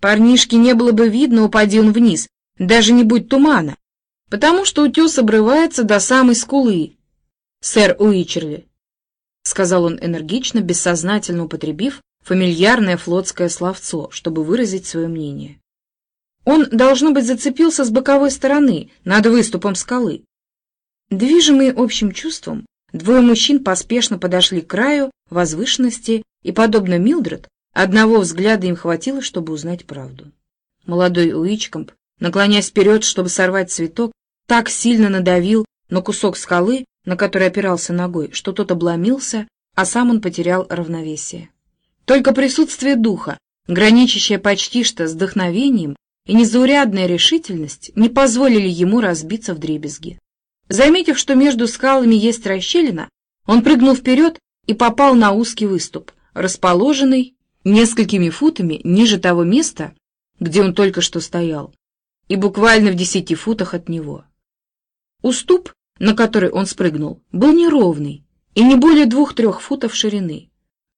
Парнишке не было бы видно, упади он вниз, даже не будь тумана, потому что утес обрывается до самой скулы. Сэр Уичерли, — сказал он энергично, бессознательно употребив фамильярное флотское словцо, чтобы выразить свое мнение. Он, должно быть, зацепился с боковой стороны, над выступом скалы. Движимые общим чувством, двое мужчин поспешно подошли к краю возвышенности и, подобно Милдред, одного взгляда им хватило, чтобы узнать правду. Молодой Уичкомп, наклоняясь вперед, чтобы сорвать цветок, так сильно надавил на кусок скалы, на который опирался ногой, что тот обломился, а сам он потерял равновесие. Только присутствие духа, граничащее почти что с вдохновением, и незаурядная решительность не позволили ему разбиться в дребезги. Заметив, что между скалами есть расщелина, он прыгнул вперед и попал на узкий выступ, расположенный несколькими футами ниже того места, где он только что стоял, и буквально в десяти футах от него. Уступ, на который он спрыгнул, был неровный и не более двух-трех футов ширины.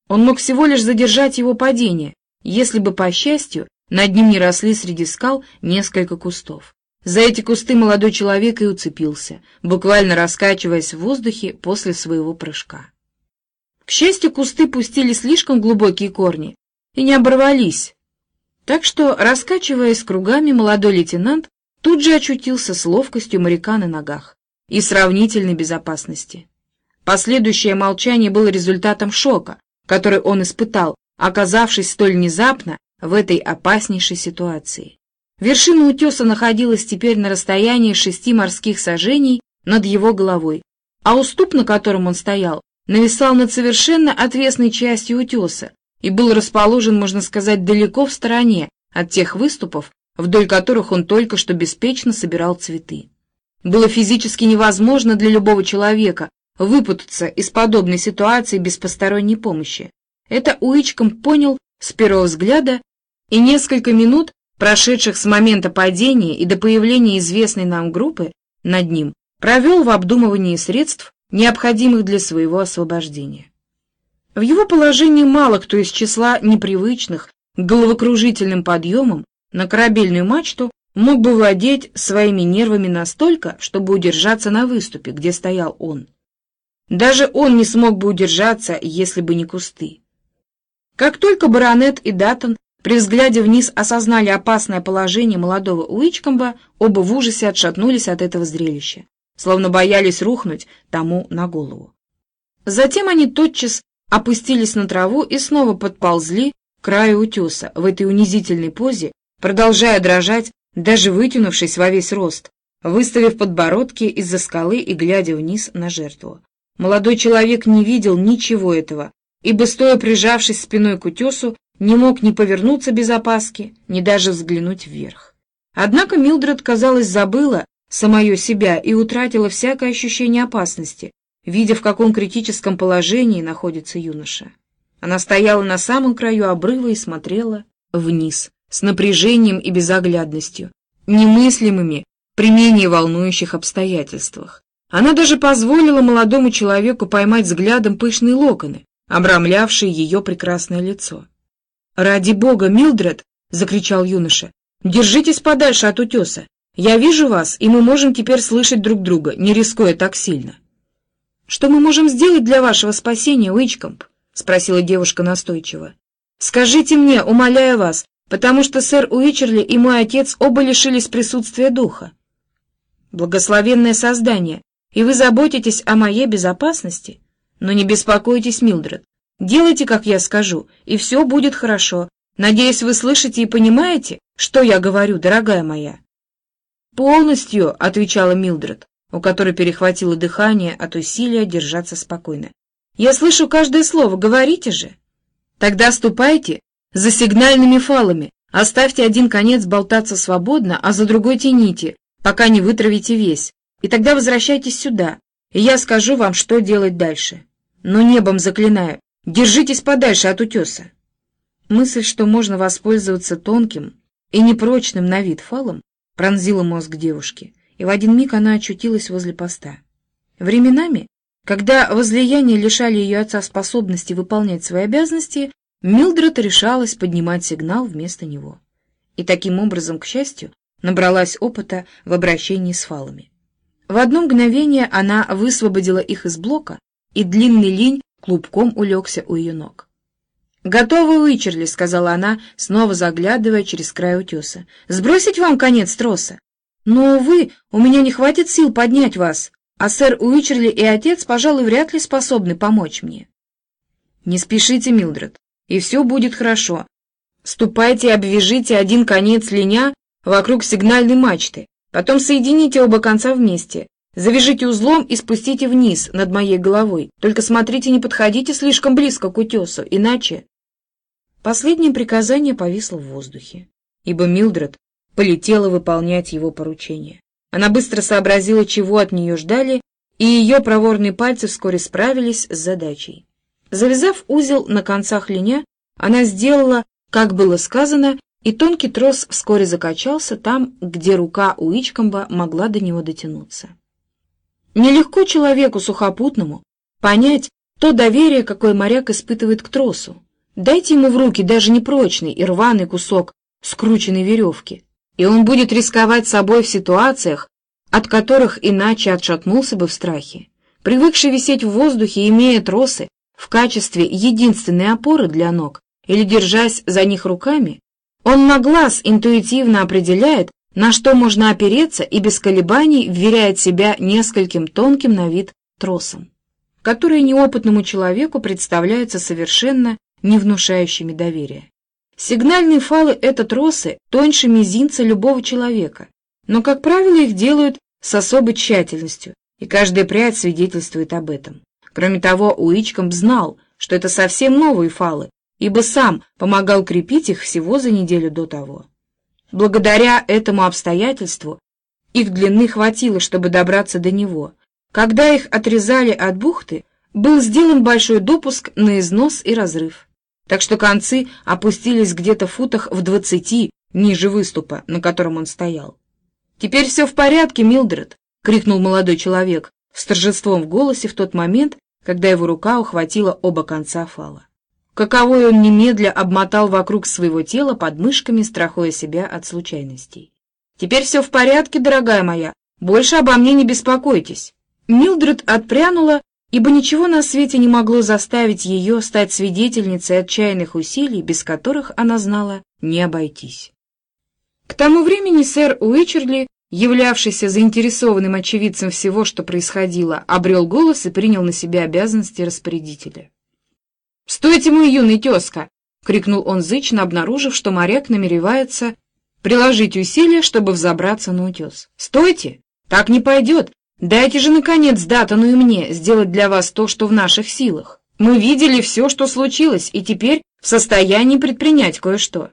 Он мог всего лишь задержать его падение, если бы, по счастью, над ним не росли среди скал несколько кустов. За эти кусты молодой человек и уцепился, буквально раскачиваясь в воздухе после своего прыжка. К счастью, кусты пустили слишком глубокие корни и не оборвались, так что, раскачиваясь кругами, молодой лейтенант тут же очутился с ловкостью моряка на ногах и сравнительной безопасности. Последующее молчание было результатом шока, который он испытал, оказавшись столь внезапно в этой опаснейшей ситуации. Вершина утеса находилась теперь на расстоянии шести морских сажений над его головой, а уступ, на котором он стоял, нависал над совершенно отвесной частью утеса и был расположен, можно сказать, далеко в стороне от тех выступов, вдоль которых он только что беспечно собирал цветы. Было физически невозможно для любого человека выпутаться из подобной ситуации без посторонней помощи. Это Уичком понял с первого взгляда, и несколько минут прошедших с момента падения и до появления известной нам группы над ним, провел в обдумывании средств, необходимых для своего освобождения. В его положении мало кто из числа непривычных к головокружительным подъемам на корабельную мачту мог бы владеть своими нервами настолько, чтобы удержаться на выступе, где стоял он. Даже он не смог бы удержаться, если бы не кусты. Как только баронет и Даттон при взгляде вниз осознали опасное положение молодого Уичкомба, оба в ужасе отшатнулись от этого зрелища, словно боялись рухнуть тому на голову. Затем они тотчас опустились на траву и снова подползли к краю утеса в этой унизительной позе, продолжая дрожать, даже вытянувшись во весь рост, выставив подбородки из-за скалы и глядя вниз на жертву. Молодой человек не видел ничего этого, ибо, стоя прижавшись спиной к утесу, не мог ни повернуться без опаски, ни даже взглянуть вверх. Однако Милдред, казалось, забыла самое себя и утратила всякое ощущение опасности, видя, в каком критическом положении находится юноша. Она стояла на самом краю обрыва и смотрела вниз, с напряжением и безоглядностью, немыслимыми при менее волнующих обстоятельствах. Она даже позволила молодому человеку поймать взглядом пышные локоны, обрамлявшие ее прекрасное лицо. «Ради бога, Милдред!» — закричал юноша. «Держитесь подальше от утеса. Я вижу вас, и мы можем теперь слышать друг друга, не рискуя так сильно». «Что мы можем сделать для вашего спасения, Уичкомп?» — спросила девушка настойчиво. «Скажите мне, умоляю вас, потому что сэр Уичерли и мой отец оба лишились присутствия духа. Благословенное создание, и вы заботитесь о моей безопасности? Но не беспокойтесь, Милдред. Делайте, как я скажу, и все будет хорошо. Надеюсь, вы слышите и понимаете, что я говорю, дорогая моя?» «Полностью», — отвечала Милдред, у которой перехватило дыхание от усилия держаться спокойно. «Я слышу каждое слово, говорите же!» «Тогда ступайте за сигнальными фалами, оставьте один конец болтаться свободно, а за другой тяните, пока не вытравите весь, и тогда возвращайтесь сюда, и я скажу вам, что делать дальше. Но небом заклинаю, Держитесь подальше от утеса. Мысль, что можно воспользоваться тонким и непрочным на вид фалом, пронзила мозг девушки, и в один миг она очутилась возле поста. Временами, когда возлияния лишали ее отца способности выполнять свои обязанности, Милдред решалась поднимать сигнал вместо него. и таким образом, к счастью, набралась опыта в обращении с фалами. В одно мгновение она высвободила их из блока, и длинный линь клубком улегся у ее ног. «Готовы вычерли», — сказала она, снова заглядывая через край утеса. «Сбросить вам конец троса?» «Но, увы, у меня не хватит сил поднять вас, а сэр Уичерли и отец, пожалуй, вряд ли способны помочь мне». «Не спешите, Милдред, и все будет хорошо. Ступайте и обвяжите один конец линя вокруг сигнальной мачты, потом соедините оба конца вместе, завяжите узлом и спустите вниз над моей головой. Только смотрите, не подходите слишком близко к утесу, иначе...» Последнее приказание повисло в воздухе, ибо Милдред полетела выполнять его поручение. Она быстро сообразила, чего от нее ждали, и ее проворные пальцы вскоре справились с задачей. Завязав узел на концах линя, она сделала, как было сказано, и тонкий трос вскоре закачался там, где рука у Ичкомба могла до него дотянуться. Нелегко человеку сухопутному понять то доверие, какое моряк испытывает к тросу. Дайте ему в руки даже непрочный и рваный кусок скрученной веревки, и он будет рисковать собой в ситуациях, от которых иначе отшатнулся бы в страхе. Привыкший висеть в воздухе, имея тросы в качестве единственной опоры для ног или держась за них руками, он на глаз интуитивно определяет, на что можно опереться и без колебаний вверяет себя нескольким тонким на вид тросам, которые неопытному человеку представляются совершенно не внушающими доверия. Сигнальные фалы — это тросы тоньше мизинца любого человека, но, как правило, их делают с особой тщательностью, и каждая прядь свидетельствует об этом. Кроме того, Уичкомб знал, что это совсем новые фалы, ибо сам помогал крепить их всего за неделю до того. Благодаря этому обстоятельству их длины хватило, чтобы добраться до него. Когда их отрезали от бухты, был сделан большой допуск на износ и разрыв так что концы опустились где-то в футах в двадцати ниже выступа, на котором он стоял. «Теперь все в порядке, Милдред!» — крикнул молодой человек с торжеством в голосе в тот момент, когда его рука ухватила оба конца фала. Каковой он немедля обмотал вокруг своего тела подмышками, страхуя себя от случайностей. «Теперь все в порядке, дорогая моя, больше обо мне не беспокойтесь!» Милдред отпрянула ибо ничего на свете не могло заставить ее стать свидетельницей отчаянных усилий, без которых она знала не обойтись. К тому времени сэр Уичерли, являвшийся заинтересованным очевидцем всего, что происходило, обрел голос и принял на себя обязанности распорядителя. «Стойте, мой юный тезка!» — крикнул он зычно, обнаружив, что моряк намеревается приложить усилия, чтобы взобраться на утес. «Стойте! Так не пойдет! Дайте же, наконец, Датану и мне сделать для вас то, что в наших силах. Мы видели все, что случилось, и теперь в состоянии предпринять кое-что.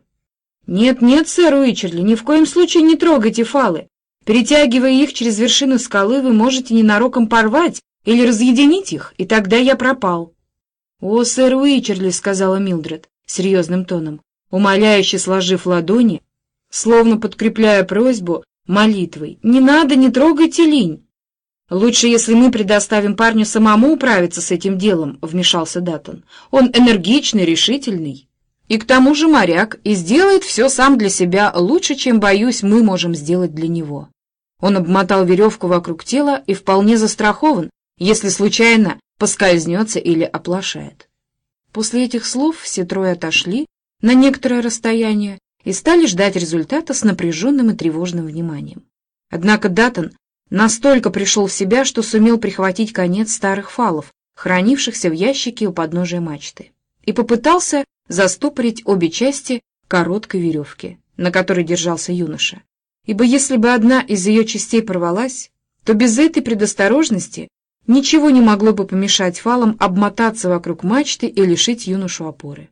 Нет-нет, сэр Уичерли, ни в коем случае не трогайте фалы. Перетягивая их через вершину скалы, вы можете ненароком порвать или разъединить их, и тогда я пропал. — О, сэр Уичерли, — сказала Милдред серьезным тоном, умоляюще сложив ладони, словно подкрепляя просьбу молитвой, — не надо, не трогайте линь. «Лучше, если мы предоставим парню самому управиться с этим делом», — вмешался Даттон. «Он энергичный, решительный. И к тому же моряк, и сделает все сам для себя лучше, чем, боюсь, мы можем сделать для него». Он обмотал веревку вокруг тела и вполне застрахован, если случайно поскользнется или оплошает. После этих слов все трое отошли на некоторое расстояние и стали ждать результата с напряженным и тревожным вниманием. Однако Даттон Настолько пришел в себя, что сумел прихватить конец старых фалов, хранившихся в ящике у подножия мачты, и попытался застопорить обе части короткой веревки, на которой держался юноша. Ибо если бы одна из ее частей порвалась, то без этой предосторожности ничего не могло бы помешать фалам обмотаться вокруг мачты и лишить юношу опоры.